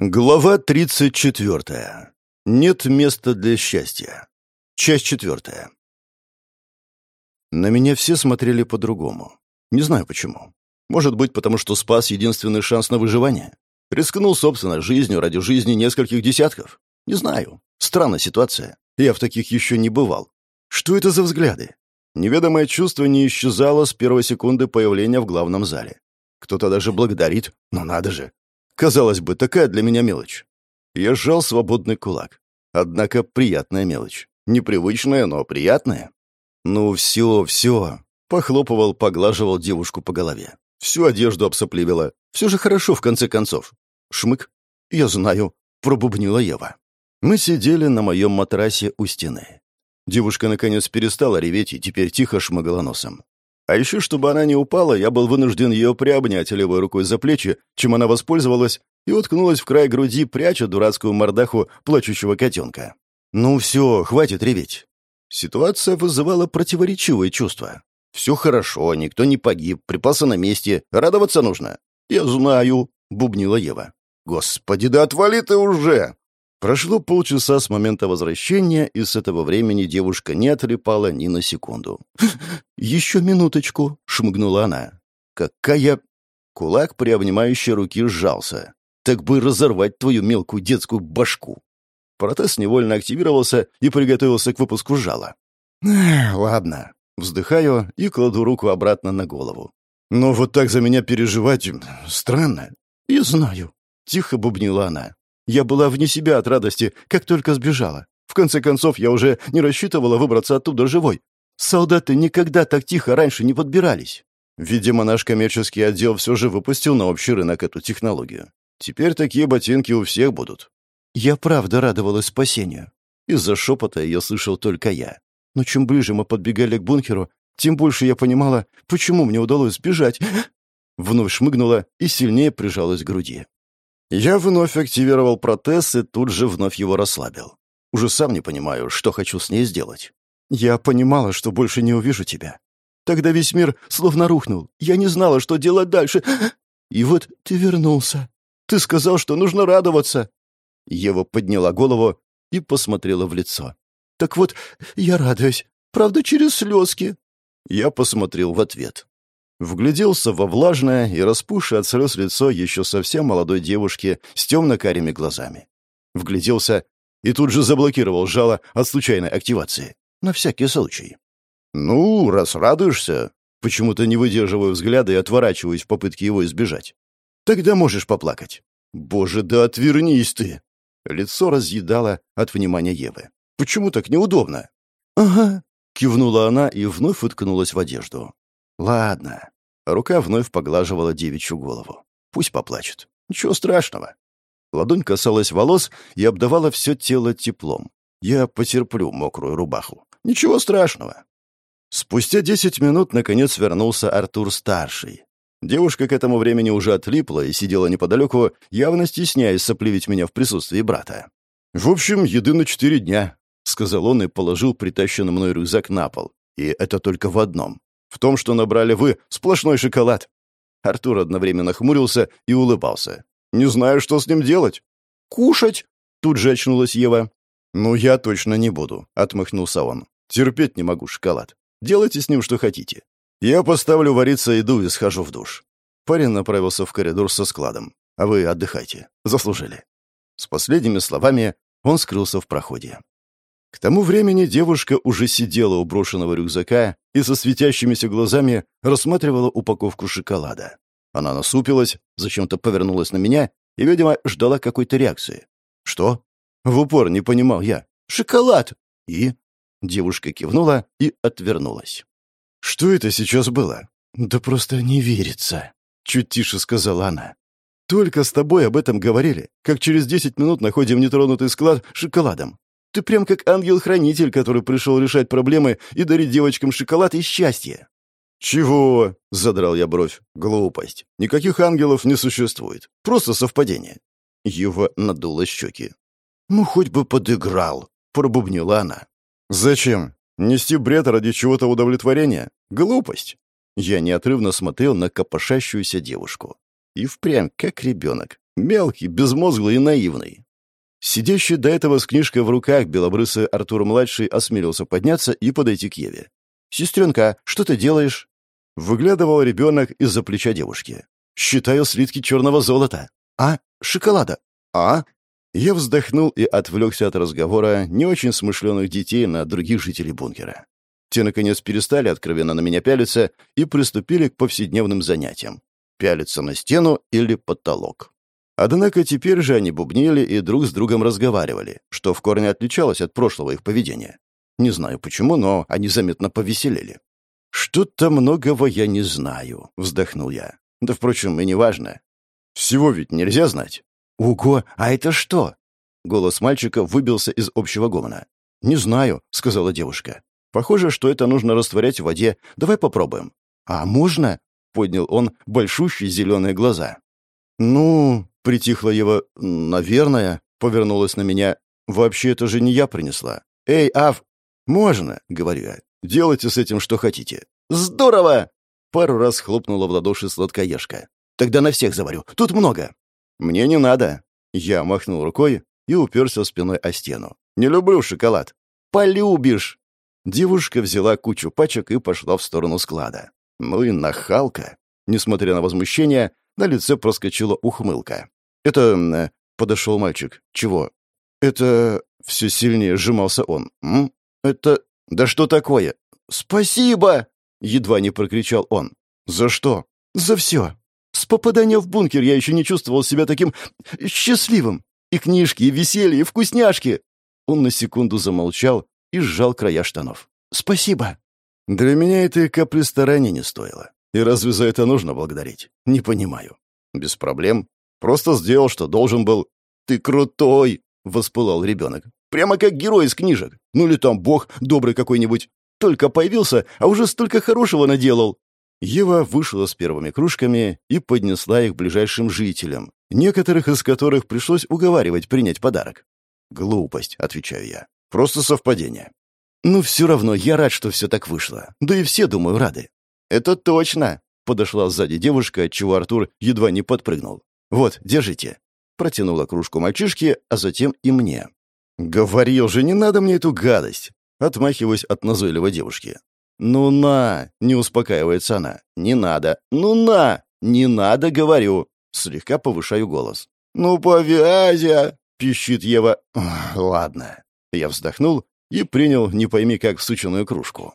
Глава 34. Нет места для счастья. Часть четвертая. На меня все смотрели по-другому. Не знаю почему. Может быть, потому что спас единственный шанс на выживание. Рискнул, собственно, жизнью ради жизни нескольких десятков. Не знаю. Странная ситуация. Я в таких еще не бывал. Что это за взгляды? Неведомое чувство не исчезало с первой секунды появления в главном зале. Кто-то даже благодарит, но надо же, Казалось бы, такая для меня мелочь. Я сжал свободный кулак. Однако приятная мелочь. Непривычная, но приятная. «Ну все, все», — похлопывал, поглаживал девушку по голове. Всю одежду обсопливила. Все же хорошо, в конце концов. Шмык. «Я знаю», — пробубнила Ева. Мы сидели на моем матрасе у стены. Девушка наконец перестала реветь и теперь тихо шмыгала носом. А еще, чтобы она не упала, я был вынужден ее приобнять левой рукой за плечи, чем она воспользовалась, и уткнулась в край груди, пряча дурацкую мордаху плачущего котенка. «Ну все, хватит реветь». Ситуация вызывала противоречивые чувства. «Все хорошо, никто не погиб, припасы на месте, радоваться нужно». «Я знаю», — бубнила Ева. «Господи, да отвали ты уже!» Прошло полчаса с момента возвращения, и с этого времени девушка не отлипала ни на секунду. «Еще минуточку», — шмыгнула она. «Какая...» Кулак при обнимающей руки сжался. «Так бы разорвать твою мелкую детскую башку!» Протез невольно активировался и приготовился к выпуску жала. «Ладно». Вздыхаю и кладу руку обратно на голову. «Но вот так за меня переживать... странно». «Я знаю», — тихо бубнила она. Я была вне себя от радости, как только сбежала. В конце концов, я уже не рассчитывала выбраться оттуда живой. Солдаты никогда так тихо раньше не подбирались. Видимо, наш коммерческий отдел все же выпустил на общий рынок эту технологию. Теперь такие ботинки у всех будут. Я правда радовалась спасению. Из-за шепота ее слышал только я. Но чем ближе мы подбегали к бункеру, тем больше я понимала, почему мне удалось сбежать. Вновь шмыгнула и сильнее прижалась к груди. Я вновь активировал протез и тут же вновь его расслабил. Уже сам не понимаю, что хочу с ней сделать. Я понимала, что больше не увижу тебя. Тогда весь мир словно рухнул. Я не знала, что делать дальше. И вот ты вернулся. Ты сказал, что нужно радоваться. Ева подняла голову и посмотрела в лицо. Так вот, я радуюсь. Правда, через слезки. Я посмотрел в ответ. Вгляделся во влажное и распухшее от слез лицо еще совсем молодой девушки с темно-карими глазами. Вгляделся и тут же заблокировал жало от случайной активации. На всякий случай. «Ну, раз радуешься...» Почему-то не выдерживаю взгляда и отворачиваюсь в попытке его избежать. «Тогда можешь поплакать». «Боже, да отвернись ты!» Лицо разъедало от внимания Евы. «Почему так неудобно?» «Ага», — кивнула она и вновь уткнулась в одежду. Ладно. Рука вновь поглаживала девичью голову. Пусть поплачет. Ничего страшного. Ладонь касалась волос и обдавала все тело теплом. Я потерплю мокрую рубаху. Ничего страшного. Спустя десять минут, наконец, вернулся Артур-старший. Девушка к этому времени уже отлипла и сидела неподалеку, явно стесняясь соплевить меня в присутствии брата. «В общем, еды на четыре дня», — сказал он и положил притащенный мной рюкзак на пол. И это только в одном. В том, что набрали вы, сплошной шоколад». Артур одновременно хмурился и улыбался. «Не знаю, что с ним делать». «Кушать?» — тут же очнулась Ева. «Ну, я точно не буду», — отмахнулся он. «Терпеть не могу шоколад. Делайте с ним, что хотите. Я поставлю вариться еду и схожу в душ». Парень направился в коридор со складом. «А вы отдыхайте. Заслужили». С последними словами он скрылся в проходе. К тому времени девушка уже сидела у брошенного рюкзака и со светящимися глазами рассматривала упаковку шоколада. Она насупилась, зачем-то повернулась на меня и, видимо, ждала какой-то реакции. «Что?» В упор не понимал я. «Шоколад!» И? Девушка кивнула и отвернулась. «Что это сейчас было?» «Да просто не верится», — чуть тише сказала она. «Только с тобой об этом говорили, как через десять минут находим нетронутый склад шоколадом. Ты прям как ангел-хранитель, который пришел решать проблемы и дарить девочкам шоколад и счастье». «Чего?» — задрал я бровь. «Глупость. Никаких ангелов не существует. Просто совпадение». Ева надула щеки. «Ну, хоть бы подыграл», — пробубнила она. «Зачем? Нести бред ради чего-то удовлетворения? Глупость». Я неотрывно смотрел на копошащуюся девушку. И впрямь, как ребенок. Мелкий, безмозглый и наивный. Сидящий до этого с книжкой в руках белобрысый Артур-младший осмелился подняться и подойти к Еве. «Сестренка, что ты делаешь?» Выглядывал ребенок из-за плеча девушки. «Считаю слитки черного золота». «А? Шоколада?» «А?» Я вздохнул и отвлекся от разговора не очень смышленых детей на других жителей бункера. Те, наконец, перестали откровенно на меня пялиться и приступили к повседневным занятиям. Пялиться на стену или потолок. Однако теперь же они бубнили и друг с другом разговаривали, что в корне отличалось от прошлого их поведения. Не знаю почему, но они заметно повеселели. «Что-то многого я не знаю», — вздохнул я. «Да, впрочем, и не важно. Всего ведь нельзя знать». «Ого, а это что?» Голос мальчика выбился из общего гомона. «Не знаю», — сказала девушка. «Похоже, что это нужно растворять в воде. Давай попробуем». «А можно?» — поднял он большущие зеленые глаза. «Ну...» — притихла его. «Наверное», — повернулась на меня. «Вообще, это же не я принесла». «Эй, Ав!» «Можно», — говорю я. «Делайте с этим что хотите». «Здорово!» Пару раз хлопнула в ладоши сладкоежка. «Тогда на всех заварю. Тут много». «Мне не надо». Я махнул рукой и уперся спиной о стену. «Не люблю шоколад». «Полюбишь!» Девушка взяла кучу пачек и пошла в сторону склада. Ну и нахалка. Несмотря на возмущение, на лице проскочила ухмылка. «Это...» э, — подошел мальчик. «Чего?» «Это...» — все сильнее сжимался он. «М? Это... Да что такое?» «Спасибо!» — едва не прокричал он. «За что?» «За все. С попадания в бункер я еще не чувствовал себя таким счастливым. И книжки, и веселье, и вкусняшки!» Он на секунду замолчал и сжал края штанов. «Спасибо!» Для меня этой капли старания не стоило. И разве за это нужно благодарить? Не понимаю. Без проблем. Просто сделал, что должен был. «Ты крутой!» — воспылал ребенок. «Прямо как герой из книжек. Ну или там бог добрый какой-нибудь. Только появился, а уже столько хорошего наделал». Ева вышла с первыми кружками и поднесла их ближайшим жителям, некоторых из которых пришлось уговаривать принять подарок. «Глупость», — отвечаю я. «Просто совпадение». «Ну, все равно я рад, что все так вышло. Да и все, думаю, рады». «Это точно!» — подошла сзади девушка, отчего Артур едва не подпрыгнул. «Вот, держите». Протянула кружку мальчишке, а затем и мне. «Говорил же, не надо мне эту гадость!» Отмахиваясь от назойливой девушки. «Ну на!» — не успокаивается она. «Не надо! Ну на! Не надо, говорю!» Слегка повышаю голос. «Ну, повязя!» — пищит Ева. «Ладно». Я вздохнул и принял, не пойми как, всученную кружку.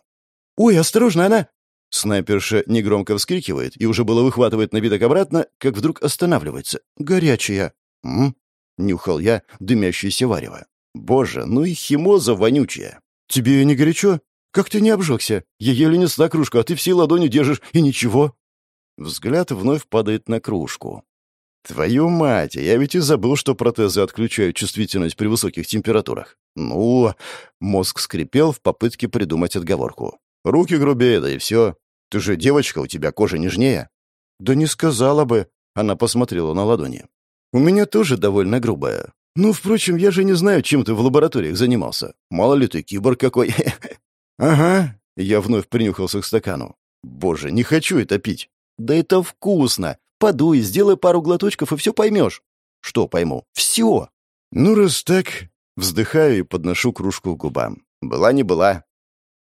«Ой, осторожно, она!» Снайперша негромко вскрикивает и уже было выхватывает напиток обратно, как вдруг останавливается. «Горячая!» «М?» — нюхал я дымящееся варево. «Боже, ну и химоза вонючая!» «Тебе не горячо? Как ты не обжегся? Я еле несла кружку, а ты всей ладонью держишь, и ничего!» Взгляд вновь падает на кружку. «Твою мать, я ведь и забыл, что протезы отключают чувствительность при высоких температурах. Ну...» Мозг скрипел в попытке придумать отговорку. «Руки грубее, да и все. Ты же девочка, у тебя кожа нежнее». «Да не сказала бы», — она посмотрела на ладони. «У меня тоже довольно грубая. Ну, впрочем, я же не знаю, чем ты в лабораториях занимался. Мало ли ты киборг какой». «Ага», — я вновь принюхался к стакану. «Боже, не хочу это пить». «Да это вкусно! Подуй, сделай пару глоточков, и все поймешь». «Что пойму?» «Все!» «Ну, раз так...» Вздыхаю и подношу кружку к губам. Была не была.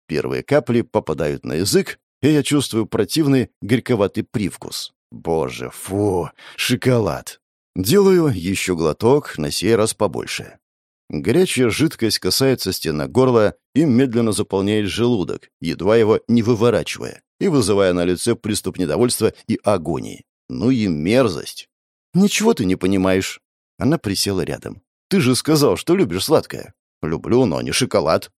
Первые капли попадают на язык, и я чувствую противный горьковатый привкус. Боже, фу, шоколад. Делаю еще глоток, на сей раз побольше. Горячая жидкость касается стены горла и медленно заполняет желудок, едва его не выворачивая, и вызывая на лице приступ недовольства и агонии. Ну и мерзость. «Ничего ты не понимаешь». Она присела рядом. «Ты же сказал, что любишь сладкое». «Люблю, но не шоколад».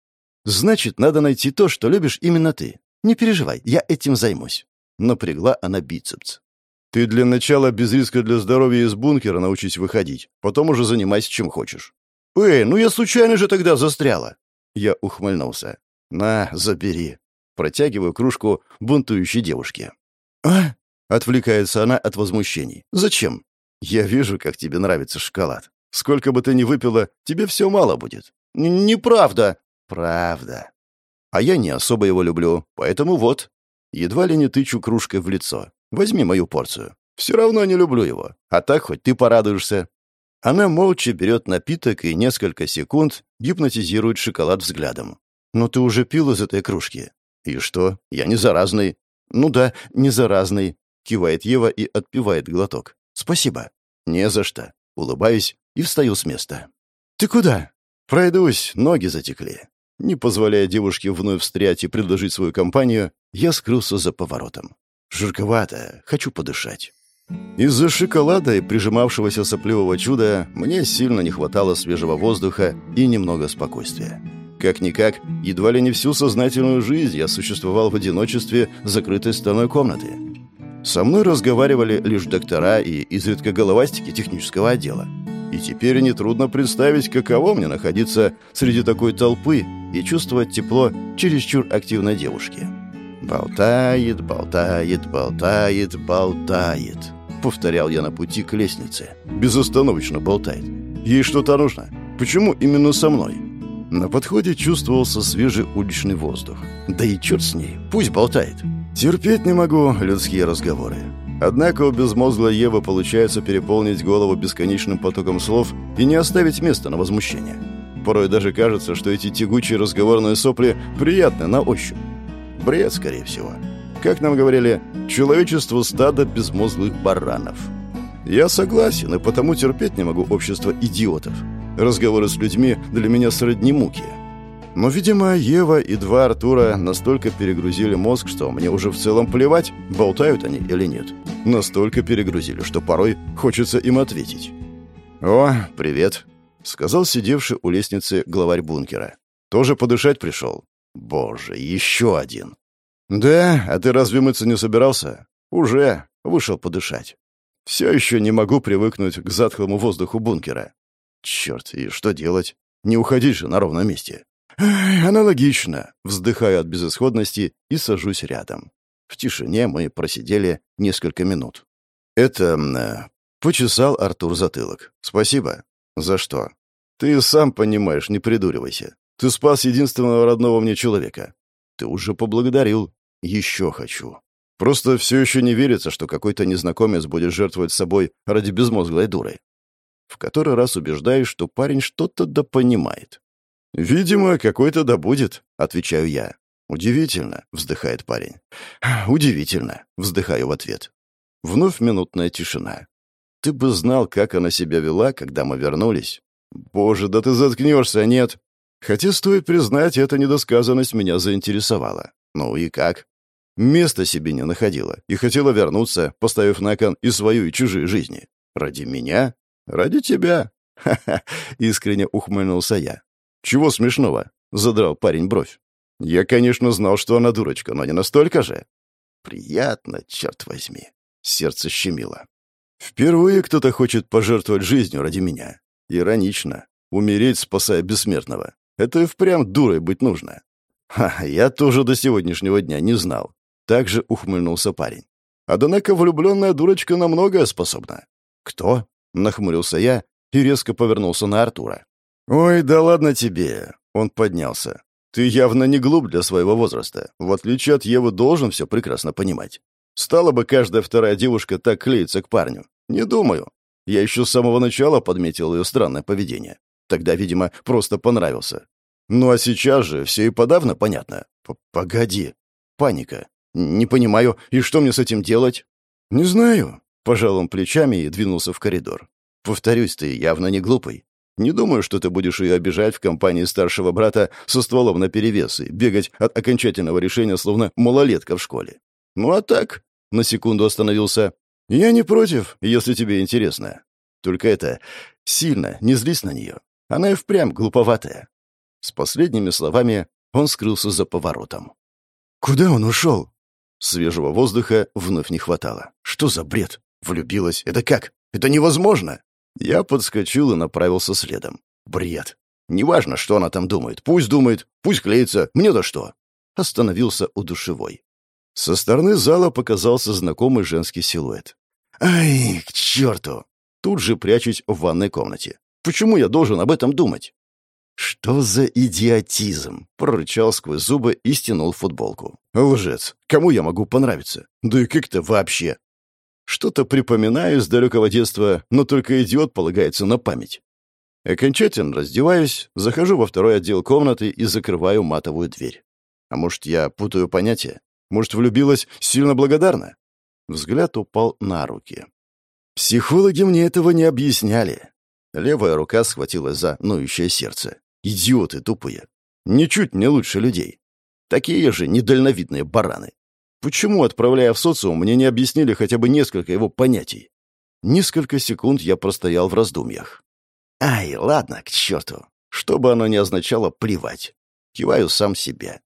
«Значит, надо найти то, что любишь именно ты. Не переживай, я этим займусь». Напрягла она бицепс. «Ты для начала без риска для здоровья из бункера научись выходить. Потом уже занимайся чем хочешь». «Эй, ну я случайно же тогда застряла». Я ухмыльнулся. «На, забери». Протягиваю кружку бунтующей девушке. «А?» — отвлекается она от возмущений. «Зачем?» «Я вижу, как тебе нравится шоколад. Сколько бы ты ни выпила, тебе все мало будет». «Неправда». «Правда». А я не особо его люблю, поэтому вот. Едва ли не тычу кружкой в лицо. Возьми мою порцию. Все равно не люблю его. А так хоть ты порадуешься». Она молча берет напиток и несколько секунд гипнотизирует шоколад взглядом. «Но ты уже пил из этой кружки». «И что? Я не заразный». «Ну да, не заразный», — кивает Ева и отпивает глоток. «Спасибо». «Не за что». Улыбаюсь и встаю с места. «Ты куда?» «Пройдусь, ноги затекли». Не позволяя девушке вновь встрять и предложить свою компанию, я скрылся за поворотом. Жарковато, хочу подышать. Из-за шоколада и прижимавшегося сопливого чуда мне сильно не хватало свежего воздуха и немного спокойствия. Как-никак, едва ли не всю сознательную жизнь я существовал в одиночестве закрытой стороной комнаты. Со мной разговаривали лишь доктора и изредка головастики технического отдела. И теперь нетрудно представить, каково мне находиться среди такой толпы и чувствовать тепло чересчур активной девушки. «Болтает, болтает, болтает, болтает», — повторял я на пути к лестнице. «Безостановочно болтает. Ей что-то нужно. Почему именно со мной?» На подходе чувствовался свежий уличный воздух. Да и черт с ней, пусть болтает. Терпеть не могу людские разговоры. Однако у безмозглой Евы получается переполнить голову бесконечным потоком слов и не оставить места на возмущение. Порой даже кажется, что эти тягучие разговорные сопли приятны на ощупь. Бред, скорее всего. Как нам говорили, человечество стадо безмозглых баранов. Я согласен, и потому терпеть не могу общество идиотов. Разговоры с людьми для меня сродни муки. Но, видимо, Ева и два Артура настолько перегрузили мозг, что мне уже в целом плевать, болтают они или нет. Настолько перегрузили, что порой хочется им ответить. «О, привет», — сказал сидевший у лестницы главарь бункера. «Тоже подышать пришел?» «Боже, еще один!» «Да, а ты разве мыться не собирался?» «Уже. Вышел подышать. Все еще не могу привыкнуть к затхлому воздуху бункера. Черт, и что делать? Не уходить же на ровном месте. «Аналогично», — вздыхаю от безысходности и сажусь рядом. В тишине мы просидели несколько минут. «Это...» э, — почесал Артур затылок. «Спасибо». «За что?» «Ты сам понимаешь, не придуривайся. Ты спас единственного родного мне человека. Ты уже поблагодарил. Еще хочу. Просто все еще не верится, что какой-то незнакомец будет жертвовать собой ради безмозглой дуры. В который раз убеждаюсь, что парень что-то да понимает. «Видимо, какой-то да будет», — отвечаю я. «Удивительно», — вздыхает парень. «Удивительно», — вздыхаю в ответ. Вновь минутная тишина. «Ты бы знал, как она себя вела, когда мы вернулись». «Боже, да ты заткнешься, нет?» Хотя, стоит признать, эта недосказанность меня заинтересовала. Ну и как? Места себе не находила и хотела вернуться, поставив на кон и свою, и чужие жизни. Ради меня? Ради тебя. Ха-ха, искренне ухмыльнулся я. «Чего смешного?» — задрал парень бровь. «Я, конечно, знал, что она дурочка, но не настолько же». «Приятно, черт возьми». Сердце щемило. «Впервые кто-то хочет пожертвовать жизнью ради меня. Иронично. Умереть, спасая бессмертного. Это и впрямь дурой быть нужно». «Ха, я тоже до сегодняшнего дня не знал». Так же ухмыльнулся парень. «Однако влюбленная дурочка на многое способна». «Кто?» — нахмурился я и резко повернулся на Артура. «Ой, да ладно тебе!» Он поднялся. «Ты явно не глуп для своего возраста. В отличие от Евы, должен все прекрасно понимать. Стала бы каждая вторая девушка так клеиться к парню? Не думаю. Я еще с самого начала подметил ее странное поведение. Тогда, видимо, просто понравился. Ну а сейчас же все и подавно понятно. П Погоди. Паника. Не понимаю, и что мне с этим делать? Не знаю. Пожал он плечами и двинулся в коридор. Повторюсь, ты явно не глупый. Не думаю, что ты будешь ее обижать в компании старшего брата со стволом наперевес и бегать от окончательного решения, словно малолетка в школе. Ну а так, на секунду остановился. Я не против, если тебе интересно. Только это, сильно не злись на нее. Она и впрямь глуповатая. С последними словами он скрылся за поворотом. Куда он ушел? Свежего воздуха вновь не хватало. Что за бред? Влюбилась? Это как? Это невозможно! Я подскочил и направился следом. Бред. Неважно, что она там думает. Пусть думает, пусть клеится. Мне-то что? Остановился у душевой. Со стороны зала показался знакомый женский силуэт. «Ай, к черту!» Тут же прячусь в ванной комнате. «Почему я должен об этом думать?» «Что за идиотизм?» — прорычал сквозь зубы и стянул футболку. «Лжец! Кому я могу понравиться? Да и как-то вообще!» Что-то припоминаю с далекого детства, но только идиот полагается на память. Окончательно раздеваюсь, захожу во второй отдел комнаты и закрываю матовую дверь. А может, я путаю понятия? Может, влюбилась сильно благодарна? Взгляд упал на руки. Психологи мне этого не объясняли. Левая рука схватилась за ноющее сердце. Идиоты тупые. Ничуть не лучше людей. Такие же недальновидные бараны. Почему, отправляя в социум, мне не объяснили хотя бы несколько его понятий? Несколько секунд я простоял в раздумьях. Ай, ладно, к черту. Что бы оно ни означало, плевать. Киваю сам себе.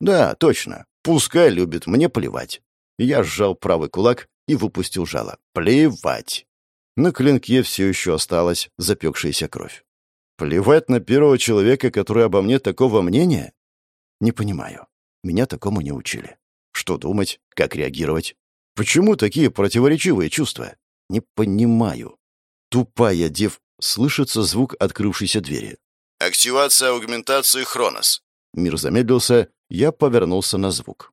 Да, точно. Пускай любит, мне плевать. Я сжал правый кулак и выпустил жало. Плевать. На клинке все еще осталась запекшаяся кровь. Плевать на первого человека, который обо мне такого мнения? Не понимаю. Меня такому не учили. Что думать? Как реагировать? Почему такие противоречивые чувства? Не понимаю. Тупая дев... Слышится звук открывшейся двери. «Активация аугментации Хронос». Мир замедлился, я повернулся на звук.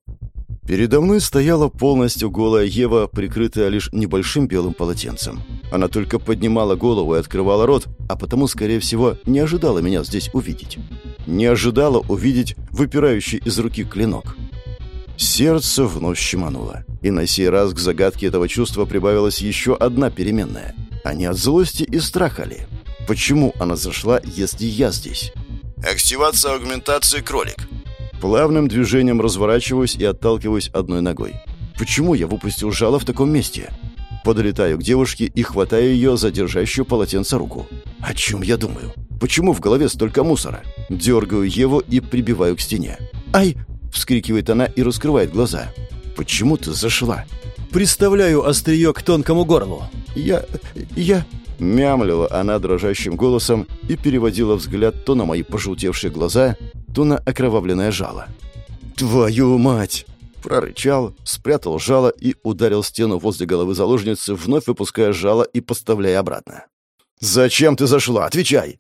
Передо мной стояла полностью голая Ева, прикрытая лишь небольшим белым полотенцем. Она только поднимала голову и открывала рот, а потому, скорее всего, не ожидала меня здесь увидеть. Не ожидала увидеть выпирающий из руки клинок. Сердце вновь щемануло. И на сей раз к загадке этого чувства прибавилась еще одна переменная. Они от злости и страха ли? Почему она зашла, если я здесь? Активация аугментации кролик. Плавным движением разворачиваюсь и отталкиваюсь одной ногой. Почему я выпустил жало в таком месте? Подлетаю к девушке и хватаю ее за держащую полотенце руку. О чем я думаю? Почему в голове столько мусора? Дергаю Еву и прибиваю к стене. «Ай!» — вскрикивает она и раскрывает глаза. «Почему ты зашла?» «Представляю острие к тонкому горлу». «Я... я...» Мямлила она дрожащим голосом и переводила взгляд то на мои пожелтевшие глаза, то на окровавленное жало. «Твою мать!» Прорычал, спрятал жало и ударил стену возле головы заложницы, вновь выпуская жало и поставляя обратно. «Зачем ты зашла? Отвечай!»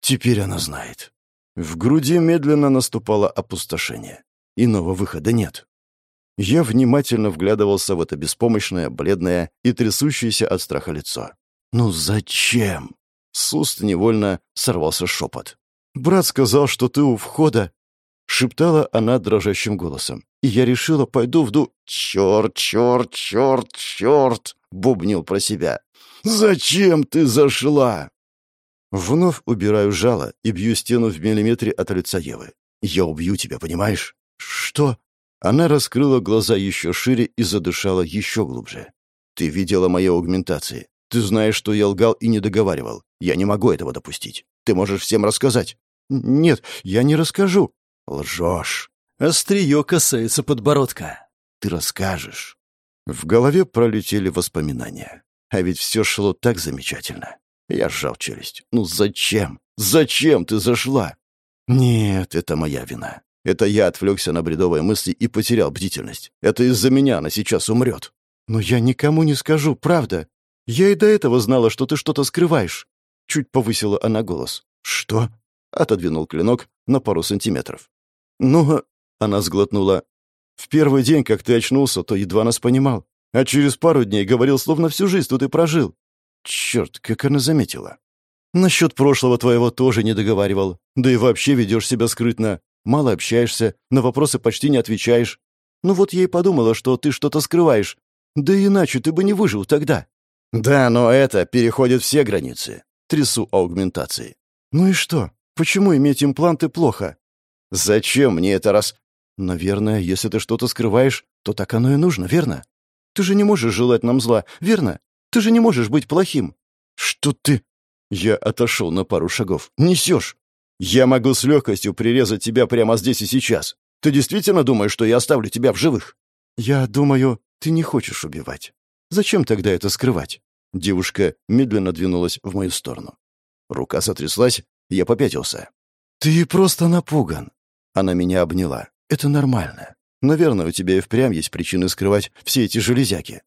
Теперь она знает. В груди медленно наступало опустошение. Иного выхода нет. Я внимательно вглядывался в это беспомощное, бледное и трясущееся от страха лицо. «Ну зачем?» С уст невольно сорвался шепот. «Брат сказал, что ты у входа», — шептала она дрожащим голосом. «И я решила, пойду в ду...» «Черт, черт, черт, черт!» — бубнил про себя. «Зачем ты зашла?» Вновь убираю жало и бью стену в миллиметре от лица Евы. «Я убью тебя, понимаешь?» «Что?» Она раскрыла глаза еще шире и задышала еще глубже. «Ты видела мои аугментации. Ты знаешь, что я лгал и не договаривал. Я не могу этого допустить. Ты можешь всем рассказать». «Нет, я не расскажу». «Лжешь». Острие касается подбородка. «Ты расскажешь». В голове пролетели воспоминания. А ведь все шло так замечательно. Я сжал челюсть. «Ну зачем? Зачем ты зашла?» «Нет, это моя вина. Это я отвлекся на бредовые мысли и потерял бдительность. Это из-за меня она сейчас умрет. Но я никому не скажу, правда. Я и до этого знала, что ты что-то скрываешь. Чуть повысила она голос. Что? Отодвинул клинок на пару сантиметров. Ну, она сглотнула. В первый день, как ты очнулся, то едва нас понимал. А через пару дней говорил, словно всю жизнь тут и прожил. Черт, как она заметила. Насчет прошлого твоего тоже не договаривал. Да и вообще ведешь себя скрытно. Мало общаешься, на вопросы почти не отвечаешь. Ну вот я и подумала, что ты что-то скрываешь. Да иначе ты бы не выжил тогда. Да, но это переходит все границы. Трясу аугментации. Ну и что? Почему иметь импланты плохо? Зачем мне это раз... Наверное, если ты что-то скрываешь, то так оно и нужно, верно? Ты же не можешь желать нам зла, верно? Ты же не можешь быть плохим. Что ты... Я отошел на пару шагов. Несешь. Я могу с легкостью прирезать тебя прямо здесь и сейчас. Ты действительно думаешь, что я оставлю тебя в живых? Я думаю, ты не хочешь убивать. Зачем тогда это скрывать? Девушка медленно двинулась в мою сторону. Рука сотряслась, я попятился. Ты просто напуган. Она меня обняла. Это нормально. Наверное, у тебя и впрямь есть причины скрывать все эти железяки.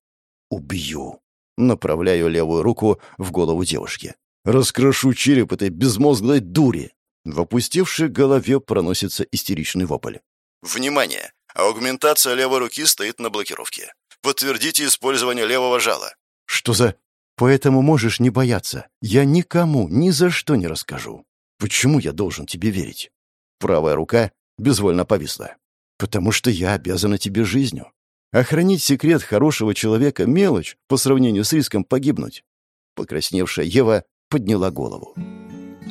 Убью. Направляю левую руку в голову девушки. Раскрошу череп этой безмозглой дури. В опустевшей голове проносится истеричный вопль. «Внимание! Аугментация левой руки стоит на блокировке. Подтвердите использование левого жала». «Что за...» «Поэтому можешь не бояться. Я никому ни за что не расскажу. Почему я должен тебе верить?» Правая рука безвольно повисла. «Потому что я обязана тебе жизнью. Охранить секрет хорошего человека — мелочь по сравнению с риском погибнуть». Покрасневшая Ева подняла голову.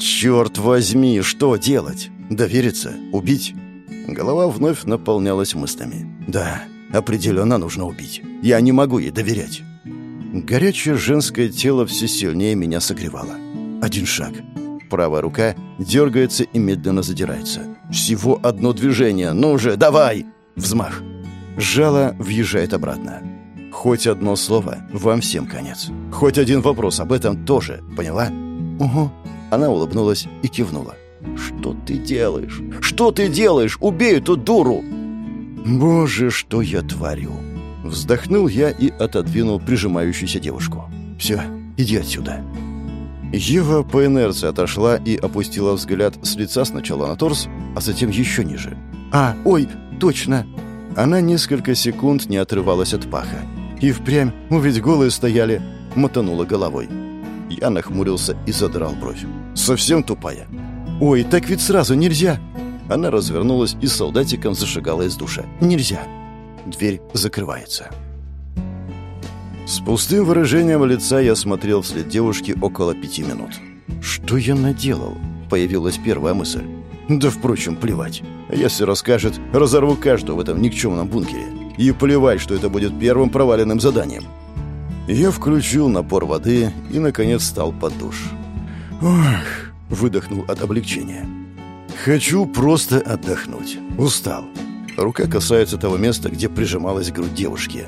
«Черт возьми, что делать? Довериться? Убить?» Голова вновь наполнялась мыслями. «Да, определенно нужно убить. Я не могу ей доверять». Горячее женское тело все сильнее меня согревало. Один шаг. Правая рука дергается и медленно задирается. Всего одно движение. Ну же, давай! Взмах. Жало въезжает обратно. Хоть одно слово, вам всем конец. Хоть один вопрос об этом тоже, поняла? Угу. Она улыбнулась и кивнула. «Что ты делаешь? Что ты делаешь? Убей эту дуру!» «Боже, что я творю!» Вздохнул я и отодвинул прижимающуюся девушку. «Все, иди отсюда». Ева по инерции отошла и опустила взгляд с лица сначала на торс, а затем еще ниже. «А, ой, точно!» Она несколько секунд не отрывалась от паха. И впрямь, мы ведь голые стояли, мотанула головой. Я нахмурился и задрал бровь. «Совсем тупая?» «Ой, так ведь сразу нельзя!» Она развернулась и солдатиком зашагала из душа. «Нельзя!» Дверь закрывается. С пустым выражением лица я смотрел вслед девушки около пяти минут. «Что я наделал?» — появилась первая мысль. «Да, впрочем, плевать. Если расскажет, разорву каждого в этом никчемном бункере. И плевать, что это будет первым проваленным заданием». Я включил напор воды и, наконец, стал под душ. «Ох!» — выдохнул от облегчения. «Хочу просто отдохнуть. Устал. Рука касается того места, где прижималась грудь девушки.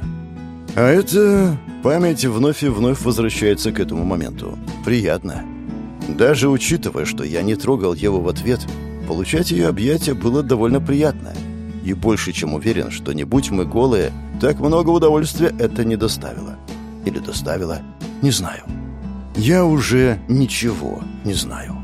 А это... Память вновь и вновь возвращается к этому моменту. Приятно. Даже учитывая, что я не трогал Еву в ответ, получать ее объятия было довольно приятно. И больше чем уверен, что не будь мы голые, так много удовольствия это не доставило. Или доставило, не знаю. Я уже ничего не знаю.